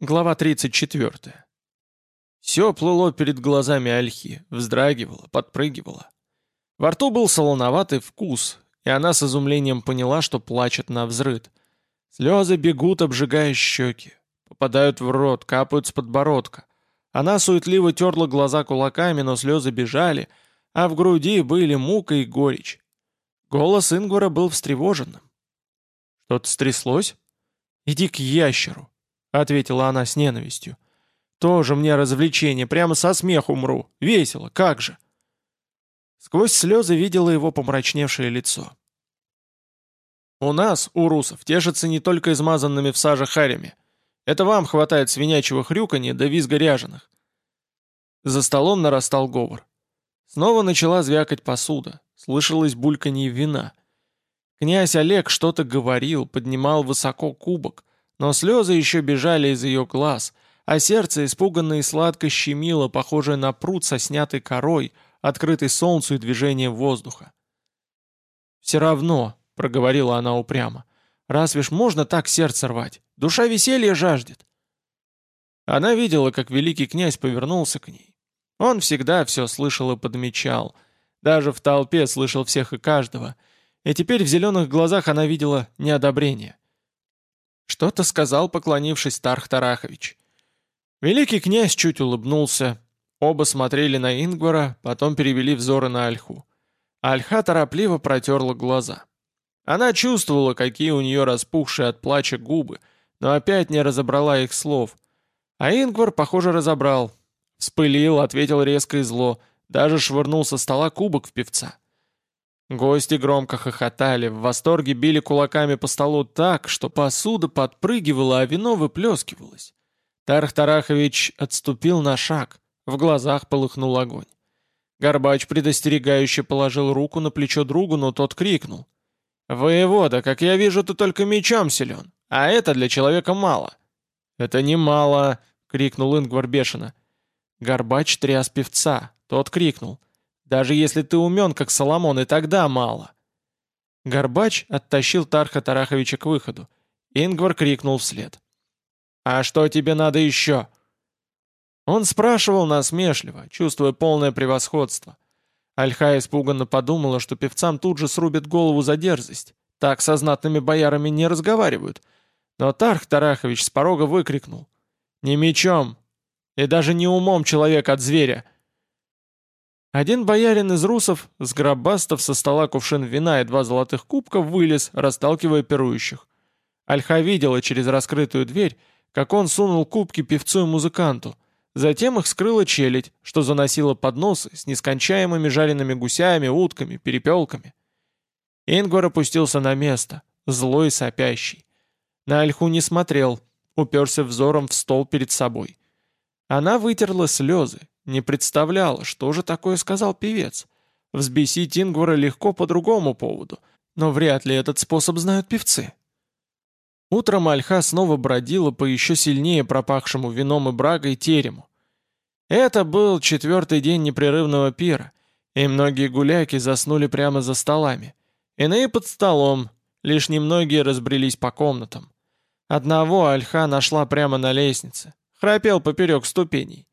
Глава 34. Все плыло перед глазами Альхи, вздрагивало, подпрыгивало. Во рту был солоноватый вкус, и она с изумлением поняла, что плачет на взрыд. Слезы бегут, обжигая щеки, попадают в рот, капают с подбородка. Она суетливо терла глаза кулаками, но слезы бежали, а в груди были мука и горечь. Голос Ингвара был встревоженным. «Что-то стряслось? Иди к ящеру!» — ответила она с ненавистью. «Тоже мне развлечение, прямо со смеху умру. Весело, как же!» Сквозь слезы видела его помрачневшее лицо. «У нас, у русов, тешатся не только измазанными в саже харями. Это вам хватает свинячьего хрюканья да визга ряженых». За столом нарастал говор. Снова начала звякать посуда, слышалось бульканье вина. Князь Олег что-то говорил, поднимал высоко кубок, но слезы еще бежали из ее глаз, а сердце испуганно и сладко щемило, похожее на пруд со снятой корой, открытый солнцу и движением воздуха. «Все равно», — проговорила она упрямо, — «разве ж можно так сердце рвать? Душа веселья жаждет». Она видела, как великий князь повернулся к ней. Он всегда все слышал и подмечал, даже в толпе слышал всех и каждого, и теперь в зеленых глазах она видела неодобрение. Что-то сказал, поклонившись Тарх Тарахович. Великий князь чуть улыбнулся. Оба смотрели на Ингвара, потом перевели взоры на Альху. Альха торопливо протерла глаза. Она чувствовала, какие у нее распухшие от плача губы, но опять не разобрала их слов. А Ингвар, похоже, разобрал. Вспылил, ответил резко и зло, даже швырнул со стола кубок в певца. Гости громко хохотали, в восторге били кулаками по столу так, что посуда подпрыгивала, а вино выплескивалось. Тарх Тарахович отступил на шаг, в глазах полыхнул огонь. Горбач предостерегающе положил руку на плечо другу, но тот крикнул. «Воевода, как я вижу, ты только мечом силен, а это для человека мало». «Это не мало!» — крикнул Ингвар бешено. Горбач тряс певца, тот крикнул. Даже если ты умен, как Соломон, и тогда мало. Горбач оттащил Тарха Тараховича к выходу. Ингвар крикнул вслед. «А что тебе надо еще?» Он спрашивал насмешливо, чувствуя полное превосходство. Альха испуганно подумала, что певцам тут же срубят голову за дерзость. Так со знатными боярами не разговаривают. Но Тарх Тарахович с порога выкрикнул. «Не мечом! И даже не умом человек от зверя!» Один боярин из русов, сгробастав со стола кувшин вина и два золотых кубка, вылез, расталкивая пирующих. Альха видела через раскрытую дверь, как он сунул кубки певцу и музыканту. Затем их скрыла челядь, что заносила подносы с нескончаемыми жареными гусями, утками, перепелками. Ингвар опустился на место, злой и сопящий. На Альху не смотрел, уперся взором в стол перед собой. Она вытерла слезы, не представляла, что же такое сказал певец. Взбесить Ингвара легко по другому поводу, но вряд ли этот способ знают певцы. Утром Альха снова бродила по еще сильнее пропахшему вином и брагой терему. Это был четвертый день непрерывного пира, и многие гуляки заснули прямо за столами. Иные под столом, лишь немногие разбрелись по комнатам. Одного Альха нашла прямо на лестнице, храпел поперек ступеней.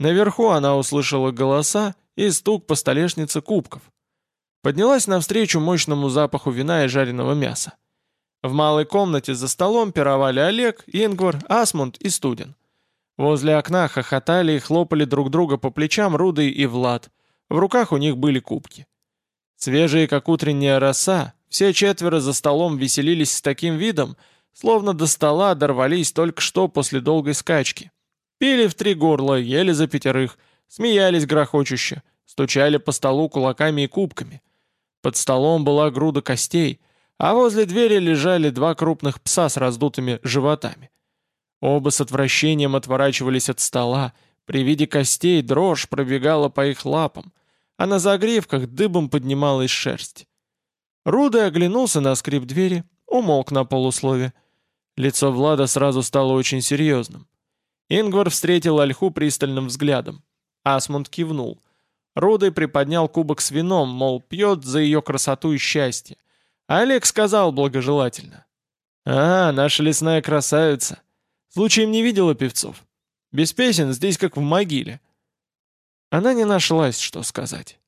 Наверху она услышала голоса и стук по столешнице кубков. Поднялась навстречу мощному запаху вина и жареного мяса. В малой комнате за столом пировали Олег, Ингвар, Асмунд и Студен. Возле окна хохотали и хлопали друг друга по плечам Рудый и Влад. В руках у них были кубки. Свежие, как утренняя роса, все четверо за столом веселились с таким видом, словно до стола дорвались только что после долгой скачки. Пили в три горла, ели за пятерых, смеялись грохочуще, стучали по столу кулаками и кубками. Под столом была груда костей, а возле двери лежали два крупных пса с раздутыми животами. Оба с отвращением отворачивались от стола, при виде костей дрожь пробегала по их лапам, а на загривках дыбом поднималась шерсть. Рудой оглянулся на скрип двери, умолк на полуслове. Лицо Влада сразу стало очень серьезным. Ингвар встретил Ольху пристальным взглядом. Асмунд кивнул. Рудой приподнял кубок с вином, мол, пьет за ее красоту и счастье. А Олег сказал благожелательно. «А, наша лесная красавица. Случаем не видела певцов? Без песен здесь как в могиле». Она не нашлась, что сказать.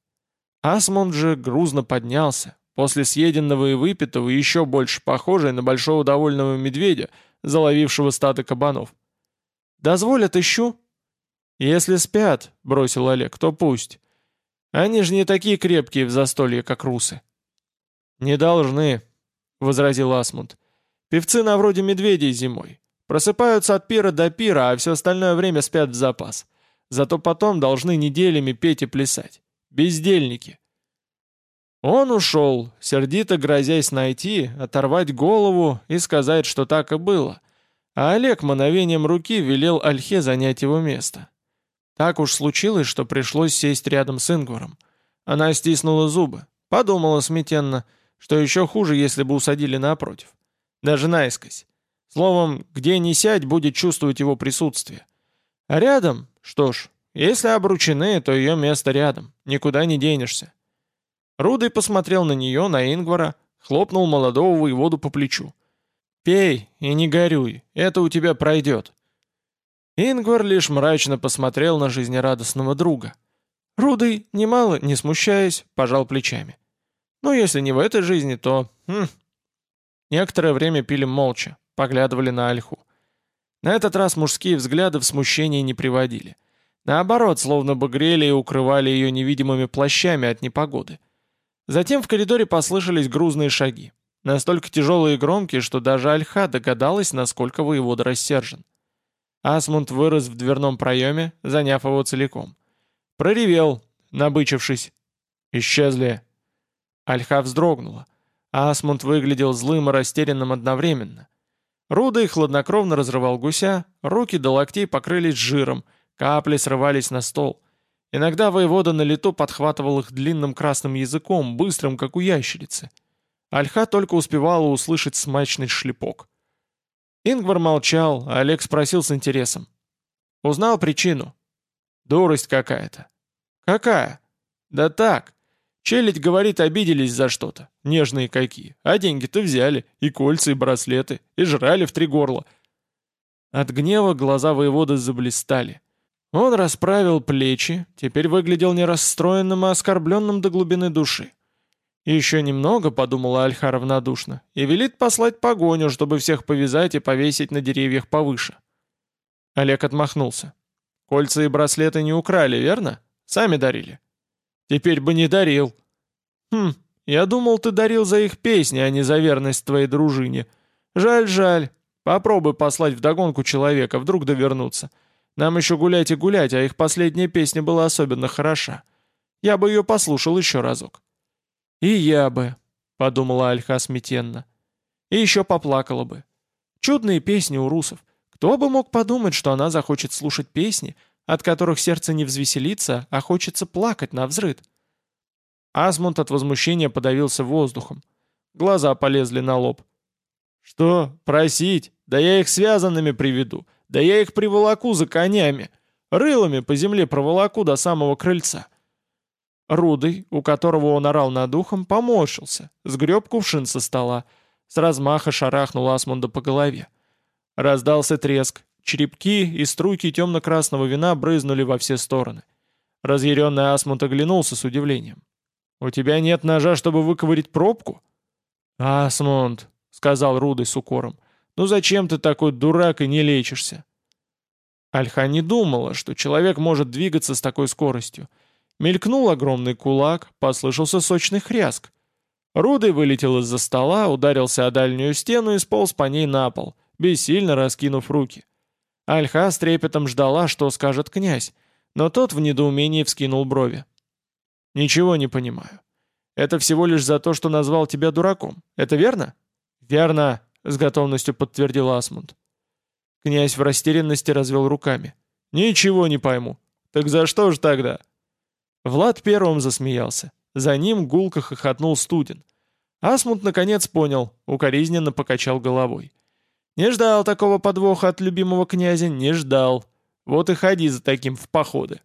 Асмунд же грузно поднялся, после съеденного и выпитого еще больше похожий на большого довольного медведя, заловившего стадо кабанов. «Дозволь отыщу?» «Если спят», — бросил Олег, — «то пусть. Они же не такие крепкие в застолье, как русы». «Не должны», — возразил Асмунд. «Певцы на вроде медведей зимой. Просыпаются от пира до пира, а все остальное время спят в запас. Зато потом должны неделями петь и плясать. Бездельники». Он ушел, сердито грозясь найти, оторвать голову и сказать, что так и было. А Олег мановением руки велел Альхе занять его место. Так уж случилось, что пришлось сесть рядом с Ингваром. Она стиснула зубы, подумала смятенно, что еще хуже, если бы усадили напротив. Даже наискось. Словом, где ни сядь, будет чувствовать его присутствие. А рядом, что ж, если обручены, то ее место рядом, никуда не денешься. Рудый посмотрел на нее, на Ингвара, хлопнул молодого воеводу по плечу. «Пей и не горюй, это у тебя пройдет». Ингвар лишь мрачно посмотрел на жизнерадостного друга. Рудый, немало не смущаясь, пожал плечами. «Ну, если не в этой жизни, то...» хм. Некоторое время пили молча, поглядывали на Альху. На этот раз мужские взгляды в смущение не приводили. Наоборот, словно бы грели и укрывали ее невидимыми плащами от непогоды. Затем в коридоре послышались грузные шаги. Настолько тяжелые и громкие, что даже Альха догадалась, насколько воевода рассержен. Асмунд вырос в дверном проеме, заняв его целиком. Проревел, набычившись. «Исчезли!» Альха вздрогнула. Асмунд выглядел злым и растерянным одновременно. Рудой хладнокровно разрывал гуся, руки до локтей покрылись жиром, капли срывались на стол. Иногда воевода на лету подхватывал их длинным красным языком, быстрым, как у ящерицы. Альха только успевала услышать смачный шлепок. Ингвар молчал, а Олег спросил с интересом. «Узнал причину?» «Дурость какая-то». «Какая?» «Да так. Челядь, говорит, обиделись за что-то. Нежные какие. А деньги-то взяли. И кольца, и браслеты. И жрали в три горла». От гнева глаза воеводы заблистали. Он расправил плечи, теперь выглядел не расстроенным, а оскорбленным до глубины души. «Еще немного», — подумала Альха равнодушно, — «и велит послать погоню, чтобы всех повязать и повесить на деревьях повыше». Олег отмахнулся. «Кольца и браслеты не украли, верно? Сами дарили». «Теперь бы не дарил». «Хм, я думал, ты дарил за их песни, а не за верность твоей дружине. Жаль, жаль. Попробуй послать вдогонку человека, вдруг довернуться. Нам еще гулять и гулять, а их последняя песня была особенно хороша. Я бы ее послушал еще разок». «И я бы», — подумала Альха смятенно. «И еще поплакала бы. Чудные песни у русов. Кто бы мог подумать, что она захочет слушать песни, от которых сердце не взвеселится, а хочется плакать на взрыд?» Асмунд от возмущения подавился воздухом. Глаза полезли на лоб. «Что, просить? Да я их связанными приведу. Да я их приволоку за конями. Рылами по земле проволоку до самого крыльца. Рудый, у которого он орал над ухом, поморщился, сгреб кувшин со стола, с размаха шарахнул Асмунда по голове. Раздался треск, черепки и струйки темно-красного вина брызнули во все стороны. Разъяренный Асмунд оглянулся с удивлением. «У тебя нет ножа, чтобы выковырить пробку?» «Асмунд», — сказал Рудый с укором, — «ну зачем ты такой дурак и не лечишься?» Альха не думала, что человек может двигаться с такой скоростью, Мелькнул огромный кулак, послышался сочный хряск. Рудый вылетел из-за стола, ударился о дальнюю стену и сполз по ней на пол, бессильно раскинув руки. Альха с трепетом ждала, что скажет князь, но тот в недоумении вскинул брови. «Ничего не понимаю. Это всего лишь за то, что назвал тебя дураком. Это верно?» «Верно», — с готовностью подтвердил Асмунд. Князь в растерянности развел руками. «Ничего не пойму. Так за что же тогда?» Влад первым засмеялся. За ним гулко хохотнул студен. Асмут наконец понял, укоризненно покачал головой. «Не ждал такого подвоха от любимого князя, не ждал. Вот и ходи за таким в походы».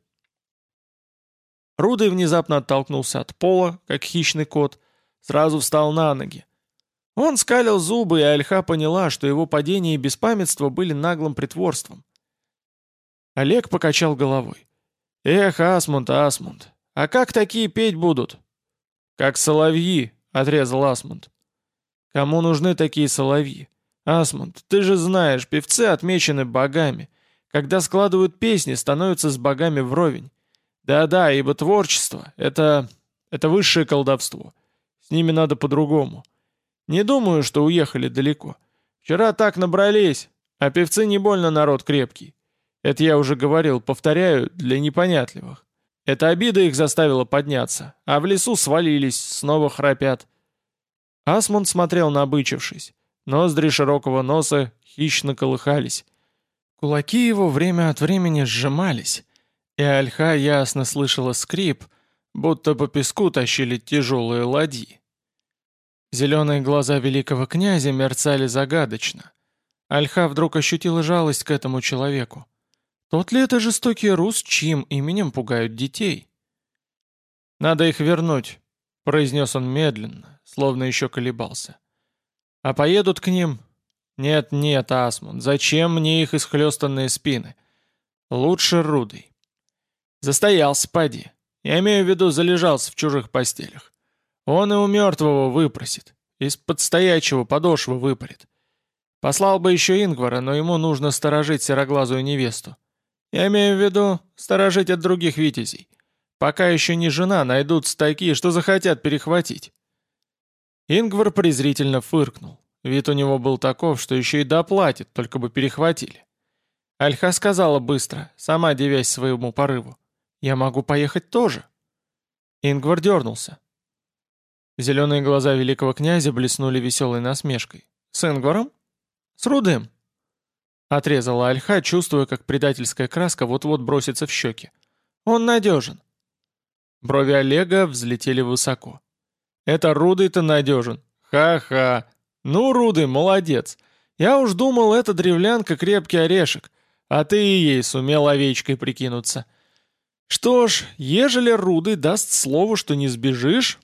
Рудый внезапно оттолкнулся от пола, как хищный кот, сразу встал на ноги. Он скалил зубы, и Альха поняла, что его падение и беспамятство были наглым притворством. Олег покачал головой. «Эх, Асмунд, Асмунд, а как такие петь будут?» «Как соловьи», — отрезал Асмунд. «Кому нужны такие соловьи? Асмунд, ты же знаешь, певцы отмечены богами. Когда складывают песни, становятся с богами вровень. Да-да, ибо творчество — это... это высшее колдовство. С ними надо по-другому. Не думаю, что уехали далеко. Вчера так набрались, а певцы не больно народ крепкий. Это я уже говорил, повторяю, для непонятливых. Эта обида их заставила подняться, а в лесу свалились, снова храпят. Асмунд смотрел набычившись. Ноздри широкого носа хищно колыхались. Кулаки его время от времени сжимались, и Альха ясно слышала скрип, будто по песку тащили тяжелые ладьи. Зеленые глаза великого князя мерцали загадочно. Альха вдруг ощутила жалость к этому человеку. Тот ли это жестокий рус, чьим именем пугают детей? «Надо их вернуть», — произнес он медленно, словно еще колебался. «А поедут к ним?» «Нет, нет, Асмунд, зачем мне их исхлестанные спины? Лучше Рудый». «Застоялся, поди. Я имею в виду, залежался в чужих постелях. Он и у мертвого выпросит. Из-под стоячего подошвы выпарит. Послал бы еще Ингвара, но ему нужно сторожить сероглазую невесту. Я имею в виду, сторожить от других витязей. Пока еще не жена, найдутся такие, что захотят перехватить. Ингвар презрительно фыркнул. Вид у него был таков, что еще и доплатит, только бы перехватили. Альха сказала быстро, сама девясь своему порыву. «Я могу поехать тоже». Ингвар дернулся. Зеленые глаза великого князя блеснули веселой насмешкой. «С Ингваром? С Рудым?» Отрезала Альха, чувствуя, как предательская краска вот-вот бросится в щеки. «Он надежен». Брови Олега взлетели высоко. «Это Рудый-то надежен. Ха-ха. Ну, Рудый, молодец. Я уж думал, это древлянка крепкий орешек, а ты и ей сумел овечкой прикинуться. Что ж, ежели Рудый даст слово, что не сбежишь,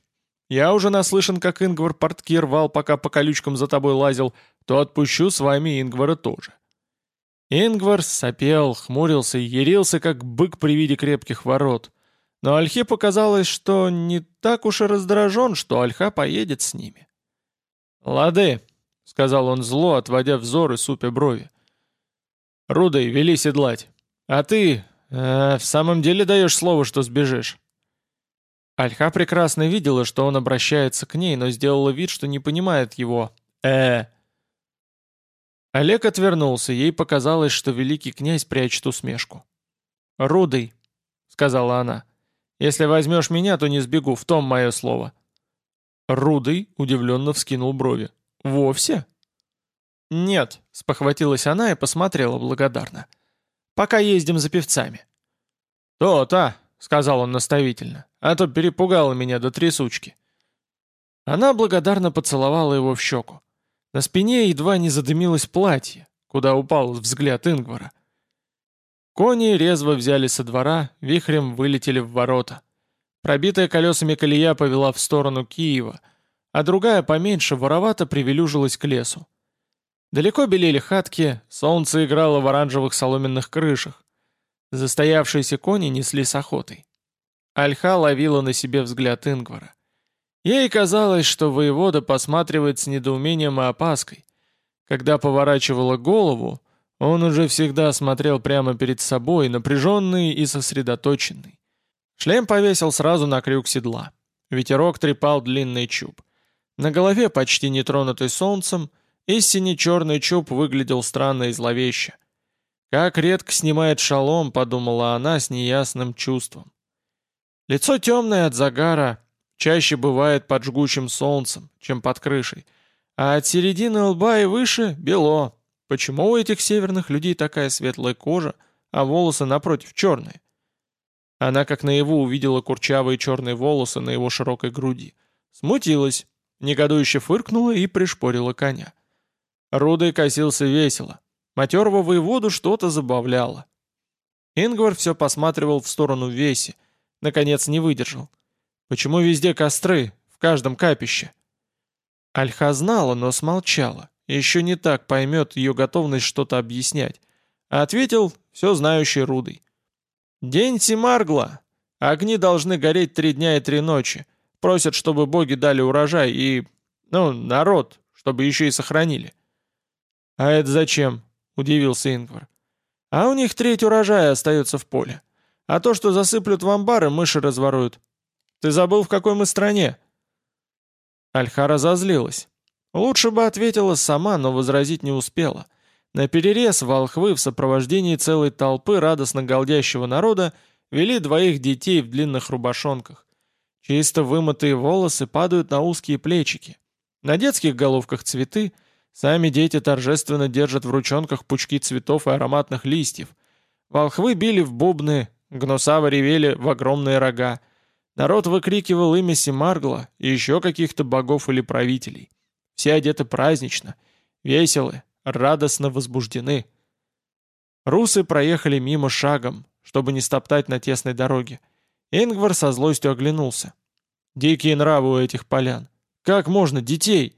я уже наслышан, как Ингвар портки рвал, пока по колючкам за тобой лазил, то отпущу с вами Ингвара тоже». Ингвар сопел, хмурился и ярился, как бык при виде крепких ворот. Но Альхе показалось, что не так уж и раздражен, что Альха поедет с ними. «Лады», — сказал он зло, отводя взор и супя брови. «Рудой, вели седлать. А ты э, в самом деле даешь слово, что сбежишь?» Альха прекрасно видела, что он обращается к ней, но сделала вид, что не понимает его. э Олег отвернулся, ей показалось, что великий князь прячет усмешку. «Рудый», — сказала она, — «если возьмешь меня, то не сбегу, в том мое слово». Рудый удивленно вскинул брови. «Вовсе?» «Нет», — спохватилась она и посмотрела благодарно. «Пока ездим за певцами». «То-то», — сказал он наставительно а то перепугала меня до трясучки. Она благодарно поцеловала его в щеку. На спине едва не задымилось платье, куда упал взгляд Ингвара. Кони резво взяли со двора, вихрем вылетели в ворота. Пробитая колесами колея повела в сторону Киева, а другая поменьше воровато привелюжилась к лесу. Далеко белели хатки, солнце играло в оранжевых соломенных крышах. Застоявшиеся кони несли с охотой. Альха ловила на себе взгляд Ингвара. Ей казалось, что воевода посматривает с недоумением и опаской. Когда поворачивала голову, он уже всегда смотрел прямо перед собой, напряженный и сосредоточенный. Шлем повесил сразу на крюк седла. Ветерок трепал длинный чуб. На голове, почти не тронутый солнцем, истинно черный чуб выглядел странно и зловеще. «Как редко снимает шалом», — подумала она с неясным чувством. Лицо темное от загара, чаще бывает под жгучим солнцем, чем под крышей, а от середины лба и выше — бело. Почему у этих северных людей такая светлая кожа, а волосы напротив черные? Она как наяву увидела курчавые черные волосы на его широкой груди. Смутилась, негодующе фыркнула и пришпорила коня. Рудой косился весело. Матерого воеводу что-то забавляло. Ингвар все посматривал в сторону Веси, Наконец не выдержал. Почему везде костры, в каждом капище? Альха знала, но смолчала. Еще не так поймет ее готовность что-то объяснять. А ответил все знающий Рудой. «День Симаргла. Огни должны гореть три дня и три ночи. Просят, чтобы боги дали урожай и... ну, народ, чтобы еще и сохранили». «А это зачем?» — удивился Ингвар. «А у них треть урожая остается в поле. А то, что засыплют в амбары, мыши разворуют. Ты забыл, в какой мы стране?» Альха разозлилась. Лучше бы ответила сама, но возразить не успела. На перерез волхвы в сопровождении целой толпы радостно галдящего народа вели двоих детей в длинных рубашонках. Чисто вымытые волосы падают на узкие плечики. На детских головках цветы, сами дети торжественно держат в ручонках пучки цветов и ароматных листьев. Волхвы били в бубны, гнусавы ревели в огромные рога. Народ выкрикивал имя Симаргла и еще каких-то богов или правителей. Все одеты празднично, веселы, радостно возбуждены. Русы проехали мимо шагом, чтобы не стоптать на тесной дороге. Ингвар со злостью оглянулся. Дикие нравы у этих полян. Как можно детей?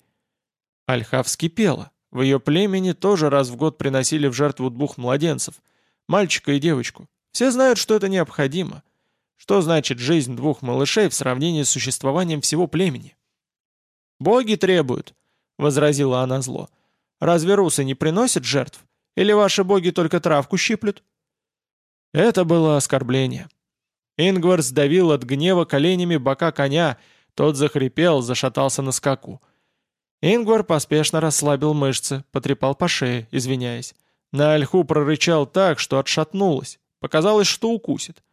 Альха вскипела. В ее племени тоже раз в год приносили в жертву двух младенцев, мальчика и девочку. Все знают, что это необходимо. Что значит жизнь двух малышей в сравнении с существованием всего племени? «Боги требуют», — возразила она зло. «Разве русы не приносят жертв? Или ваши боги только травку щиплют?» Это было оскорбление. Ингвар сдавил от гнева коленями бока коня, тот захрипел, зашатался на скаку. Ингвар поспешно расслабил мышцы, потрепал по шее, извиняясь. На ольху прорычал так, что отшатнулась. Показалось, что укусит.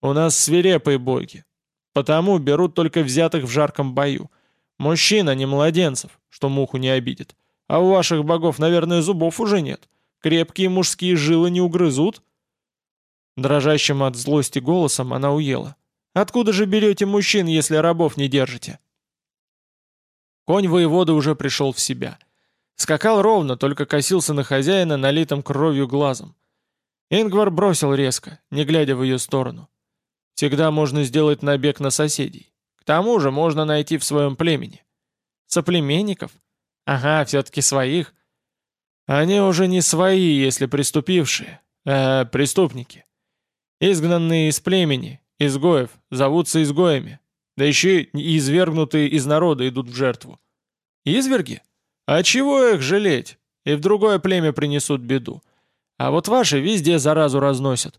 У нас свирепые боги. Потому берут только взятых в жарком бою. Мужчин, а не младенцев, что муху не обидит. А у ваших богов, наверное, зубов уже нет. Крепкие мужские жилы не угрызут. Дрожащим от злости голосом она уела. «Откуда же берете мужчин, если рабов не держите?» Конь воевода уже пришел в себя. Скакал ровно, только косился на хозяина, налитым кровью глазом. Ингвар бросил резко, не глядя в ее сторону. Всегда можно сделать набег на соседей. К тому же можно найти в своем племени. Соплеменников? Ага, все-таки своих. Они уже не свои, если преступившие. Э, преступники. Изгнанные из племени, изгоев, зовутся изгоями. Да еще и извергнутые из народа идут в жертву. Изверги? А чего их жалеть? И в другое племя принесут беду. А вот ваши везде заразу разносят.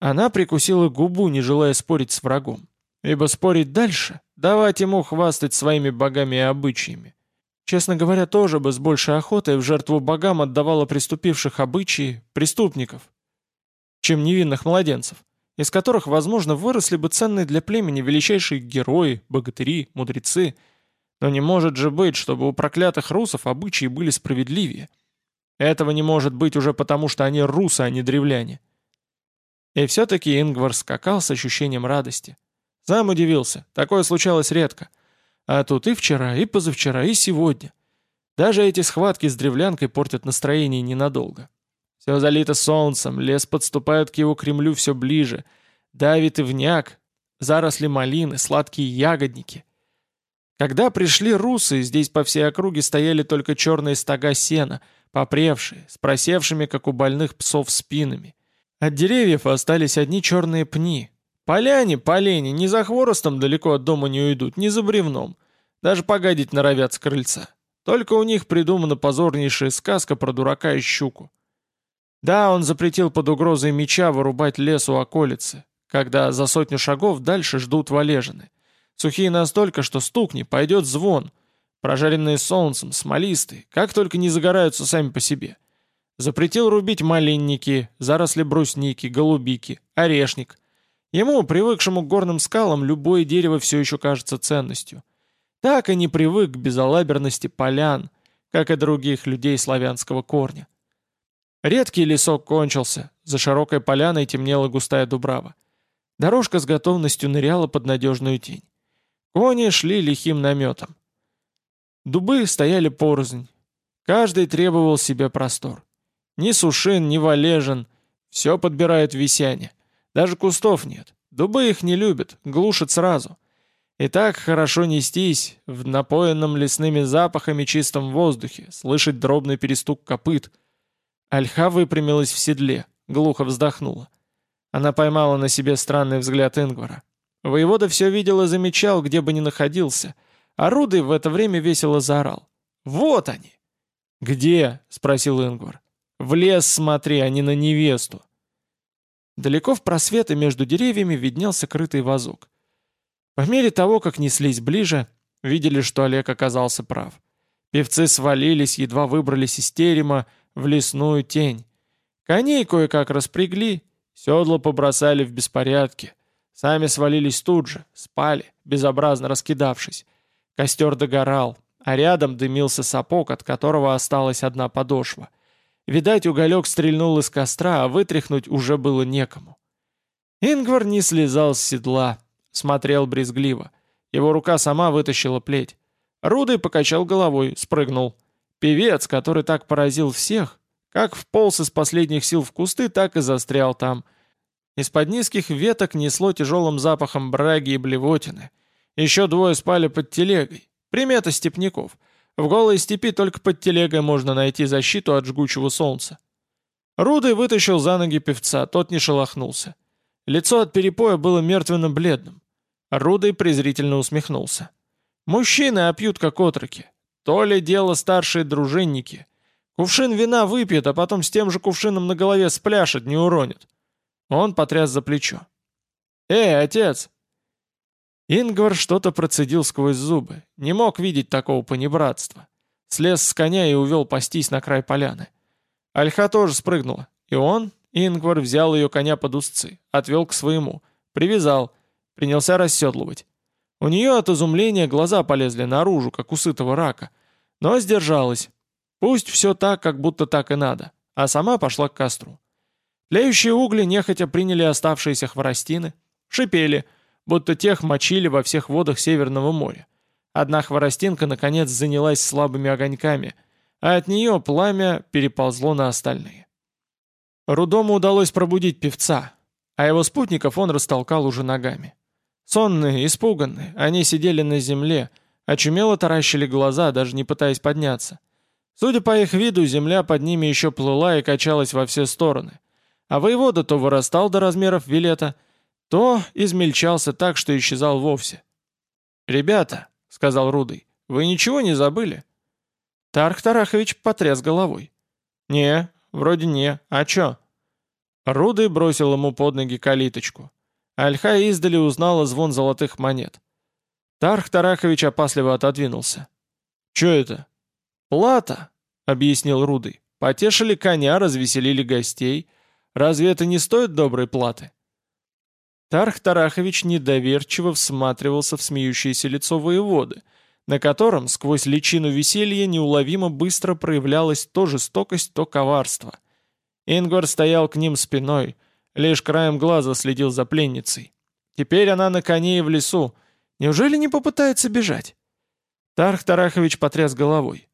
Она прикусила губу, не желая спорить с врагом. Ибо спорить дальше, давать ему хвастать своими богами и обычаями. Честно говоря, тоже бы с большей охотой в жертву богам отдавала преступивших обычаи преступников, чем невинных младенцев, из которых, возможно, выросли бы ценные для племени величайшие герои, богатыри, мудрецы. Но не может же быть, чтобы у проклятых русов обычаи были справедливее. Этого не может быть уже потому, что они русы, а не древляне. И все-таки Ингвар скакал с ощущением радости. Сам удивился, такое случалось редко. А тут и вчера, и позавчера, и сегодня. Даже эти схватки с древлянкой портят настроение ненадолго. Все залито солнцем, лес подступает к его Кремлю все ближе. Давит и вняк, заросли малины, сладкие ягодники. Когда пришли русы, здесь по всей округе стояли только черные стога сена — попревшие, с просевшими, как у больных псов, спинами. От деревьев остались одни черные пни. Поляне, полени, ни за хворостом далеко от дома не уйдут, ни за бревном. Даже погадить норовят с крыльца. Только у них придумана позорнейшая сказка про дурака и щуку. Да, он запретил под угрозой меча вырубать лес у околицы, когда за сотню шагов дальше ждут валежины. Сухие настолько, что стукни, пойдет звон — прожаренные солнцем, смолистые, как только не загораются сами по себе. Запретил рубить малинники, заросли брусники, голубики, орешник. Ему, привыкшему к горным скалам, любое дерево все еще кажется ценностью. Так и не привык к безалаберности полян, как и других людей славянского корня. Редкий лесок кончился, за широкой поляной темнела густая дубрава. Дорожка с готовностью ныряла под надежную тень. Кони шли лихим наметом. Дубы стояли порознь. Каждый требовал себе простор. Ни сушин, ни валежин. Все подбирают висяне. Даже кустов нет. Дубы их не любят, глушат сразу. И так хорошо нестись в напоенном лесными запахами чистом воздухе, слышать дробный перестук копыт. Альха выпрямилась в седле, глухо вздохнула. Она поймала на себе странный взгляд Ингвара. Воевода все видел и замечал, где бы ни находился, а Рудый в это время весело заорал. «Вот они!» «Где?» — спросил Ингвар. «В лес смотри, а не на невесту». Далеко в просветы между деревьями виднелся крытый вазок. По мере того, как неслись ближе, видели, что Олег оказался прав. Певцы свалились, едва выбрались из терема в лесную тень. Коней кое-как распрягли, седла побросали в беспорядке. Сами свалились тут же, спали, безобразно раскидавшись. Костер догорал, а рядом дымился сапог, от которого осталась одна подошва. Видать, уголек стрельнул из костра, а вытряхнуть уже было некому. Ингвар не слезал с седла, Смотрел брезгливо. Его рука сама вытащила плеть. Рудый покачал головой, спрыгнул. Певец, который так поразил всех, как вполз из последних сил в кусты, так и застрял там. Из-под низких веток несло тяжелым запахом браги и блевотины. Еще двое спали под телегой. Примета степняков. В голой степи только под телегой можно найти защиту от жгучего солнца. Рудый вытащил за ноги певца, тот не шелохнулся. Лицо от перепоя было мертвенно-бледным. Рудой презрительно усмехнулся. «Мужчины опьют как отроки. То ли дело старшие дружинники. Кувшин вина выпьет, а потом с тем же кувшином на голове спляшет, не уронит». Он потряс за плечо. «Эй, отец!» Ингвар что-то процедил сквозь зубы. Не мог видеть такого понебратства. Слез с коня и увел пастись на край поляны. Альха тоже спрыгнула. И он, Ингвар, взял ее коня под узцы, отвел к своему, привязал, принялся расседлывать. У нее от изумления глаза полезли наружу, как у сытого рака. Но сдержалась. Пусть все так, как будто так и надо. А сама пошла к костру. Тлеющие угли нехотя приняли оставшиеся хворостины. Шипели, будто тех мочили во всех водах Северного моря. Одна хворостинка, наконец, занялась слабыми огоньками, а от нее пламя переползло на остальные. Рудому удалось пробудить певца, а его спутников он растолкал уже ногами. Сонные, испуганные, они сидели на земле, очумело таращили глаза, даже не пытаясь подняться. Судя по их виду, земля под ними еще плыла и качалась во все стороны. А воевода то вырастал до размеров вилета, то измельчался так, что исчезал вовсе. «Ребята», — сказал Рудый, — «вы ничего не забыли?» Тарх Тарахович потряс головой. «Не, вроде не. А чё?» Рудый бросил ему под ноги калиточку. Альха издали узнала звон золотых монет. Тарх Тарахович опасливо отодвинулся. «Чё это?» «Плата», — объяснил Рудый. «Потешили коня, развеселили гостей. Разве это не стоит доброй платы?» Тарх Тарахович недоверчиво всматривался в смеющееся лицо воеводы, на котором сквозь личину веселья неуловимо быстро проявлялась то жестокость, то коварство. Ингвар стоял к ним спиной, Лишь краем глаза следил за пленницей. Теперь она на коне и в лесу. Неужели не попытается бежать? Тарх Тарахович потряс головой.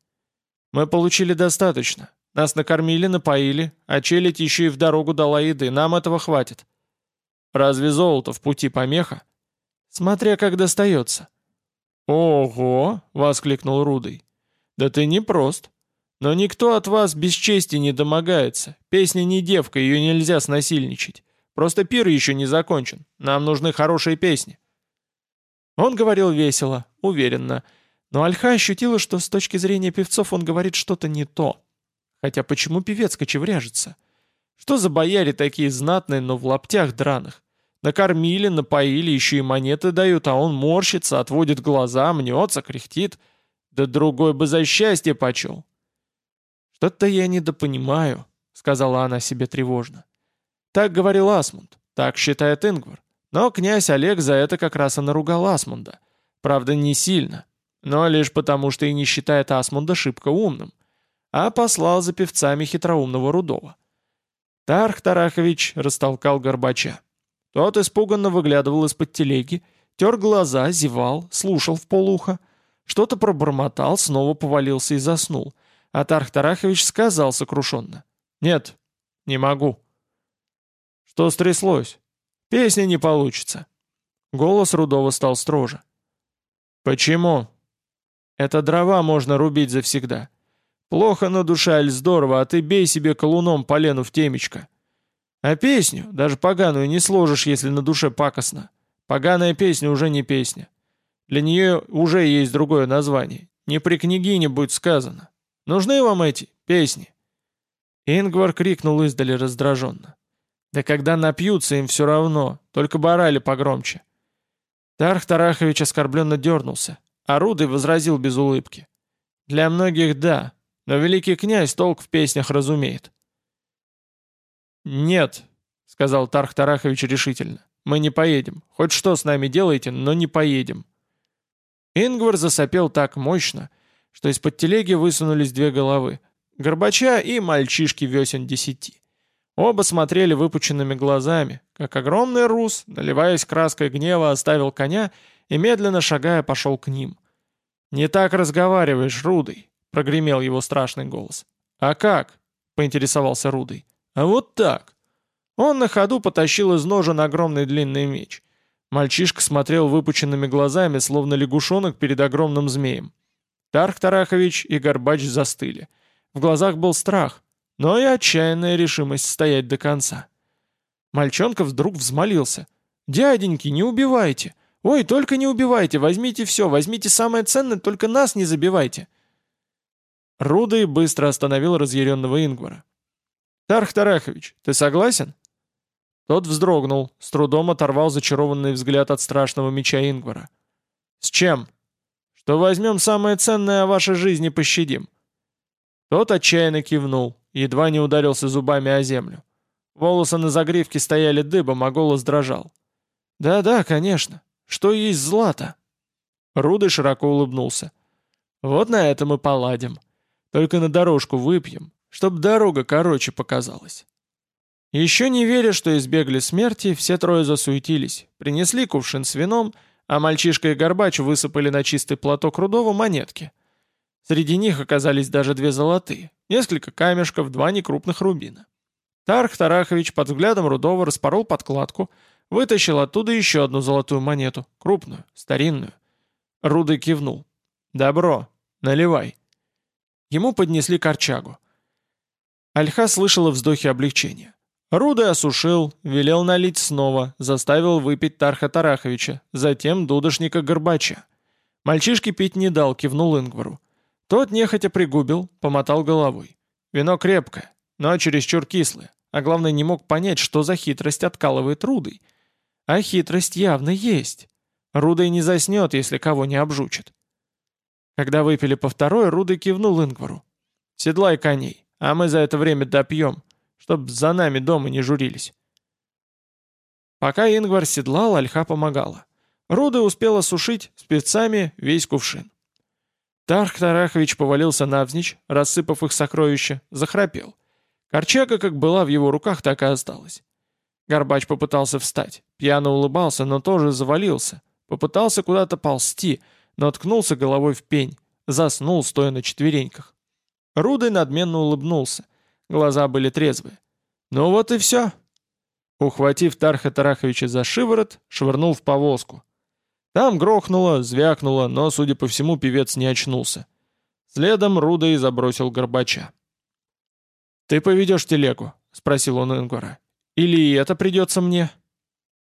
«Мы получили достаточно. Нас накормили, напоили, а челядь еще и в дорогу дала еды. Нам этого хватит. Разве золото в пути помеха? Смотря как достается». «Ого!» — воскликнул Рудый. «Да ты не прост. Но никто от вас без чести не домогается. Песня не девка, ее нельзя снасильничать. Просто пир еще не закончен. Нам нужны хорошие песни». Он говорил весело, уверенно, но Альха ощутила, что с точки зрения певцов он говорит что-то не то. Хотя почему певец кочевряжется? Что за бояре такие знатные, но в лаптях драных? Накормили, напоили, еще и монеты дают, а он морщится, отводит глаза, мнется, кряхтит. Да другой бы за счастье почел. «Что-то я недопонимаю», — сказала она себе тревожно. Так говорил Асмунд, так считает Ингвар. Но князь Олег за это как раз и наругал Асмунда. Правда, не сильно, но лишь потому, что и не считает Асмунда шибко умным, а послал за певцами хитроумного Рудова. Тарх Тарахович растолкал Горбача. Тот испуганно выглядывал из-под телеги, тер глаза, зевал, слушал в полухо, что-то пробормотал, снова повалился и заснул, а Тарх Тарахович сказал сокрушенно. «Нет, не могу». «Что стряслось? Песня не получится». Голос Рудова стал строже. «Почему?» «Это дрова можно рубить завсегда. Плохо на душе, аль здорово, а ты бей себе колуном полену в темечко. А песню, даже поганую, не сложишь, если на душе пакостно. Поганая песня уже не песня. Для нее уже есть другое название. Не при княгине будет сказано. Нужны вам эти песни?» Ингвар крикнул издали раздраженно. «Да когда напьются, им все равно, только барали погромче». Тарх Тарахович оскорбленно дернулся, а Рудый возразил без улыбки. «Для многих — да, но великий князь толк в песнях разумеет». «Нет», — сказал Тарх Тарахович решительно, — «мы не поедем. Хоть что с нами делаете, но не поедем». Ингвар засопел так мощно, что из-под телеги высунулись две головы — Горбача и мальчишки весен десяти. Оба смотрели выпученными глазами, как огромный рус, наливаясь краской гнева, оставил коня и, медленно шагая, пошел к ним. «Не так разговариваешь, Рудый», — прогремел его страшный голос. «А как?» — поинтересовался Рудый. «А вот так». Он на ходу потащил из ножен огромный длинный меч. Мальчишка смотрел выпученными глазами, словно лягушонок перед огромным змеем. Тарх Тарахович и Горбач застыли — в глазах был страх, но и отчаянная решимость стоять до конца. Мальчонка вдруг взмолился. «Дяденьки, не убивайте! Ой, только не убивайте! Возьмите все, возьмите самое ценное, только нас не забивайте!» Рудый быстро остановил разъяренного Ингвара. «Тарх Тарахович, ты согласен?» Тот вздрогнул, с трудом оторвал зачарованный взгляд от страшного меча Ингвара. «С чем?» «Что возьмем самое ценное, а вашей жизни пощадим. Тот отчаянно кивнул, едва не ударился зубами о землю. Волосы на загривке стояли дыбом, а голос дрожал. «Да-да, конечно. Что есть злато?» Руды широко улыбнулся. «Вот на это мы поладим. Только на дорожку выпьем, чтоб дорога короче показалась». Еще не веря, что избегли смерти, все трое засуетились, принесли кувшин с вином, а мальчишка и Горбач высыпали на чистый платок Рудова монетки — Среди них оказались даже две золотые, несколько камешков, два некрупных рубина. Тарх Тарахович под взглядом Рудова распорол подкладку, вытащил оттуда еще одну золотую монету, крупную, старинную. Рудый кивнул. «Добро, наливай». Ему поднесли корчагу. Альха слышала вздохи облегчения. Рудый осушил, велел налить снова, заставил выпить Тарха Тараховича, затем дудошника Горбача. Мальчишке пить не дал, кивнул Ингвару. Тот нехотя пригубил, помотал головой. Вино крепкое, но чересчур кислое, а главное не мог понять, что за хитрость откалывает Рудой. А хитрость явно есть. Рудой не заснет, если кого не обжучит. Когда выпили по второй, Рудой кивнул Ингвару. «Седлай коней, а мы за это время допьем, чтоб за нами дома не журились». Пока Ингвар седлал, Альха помогала. Руда успела сушить спецами весь кувшин. Тарх Тарахович повалился навзничь, рассыпав их сокровища, захрапел. Корчага как была в его руках, так и осталась. Горбач попытался встать, пьяно улыбался, но тоже завалился. Попытался куда-то ползти, но ткнулся головой в пень, заснул, стоя на четвереньках. Рудый надменно улыбнулся, глаза были трезвые. «Ну вот и все». Ухватив Тарха Тараховича за шиворот, швырнул в повозку. Там грохнуло, звякнуло, но, судя по всему, певец не очнулся. Следом Руда и забросил Горбача. «Ты поведешь телегу?» — спросил он Ингвара. «Или это придется мне?»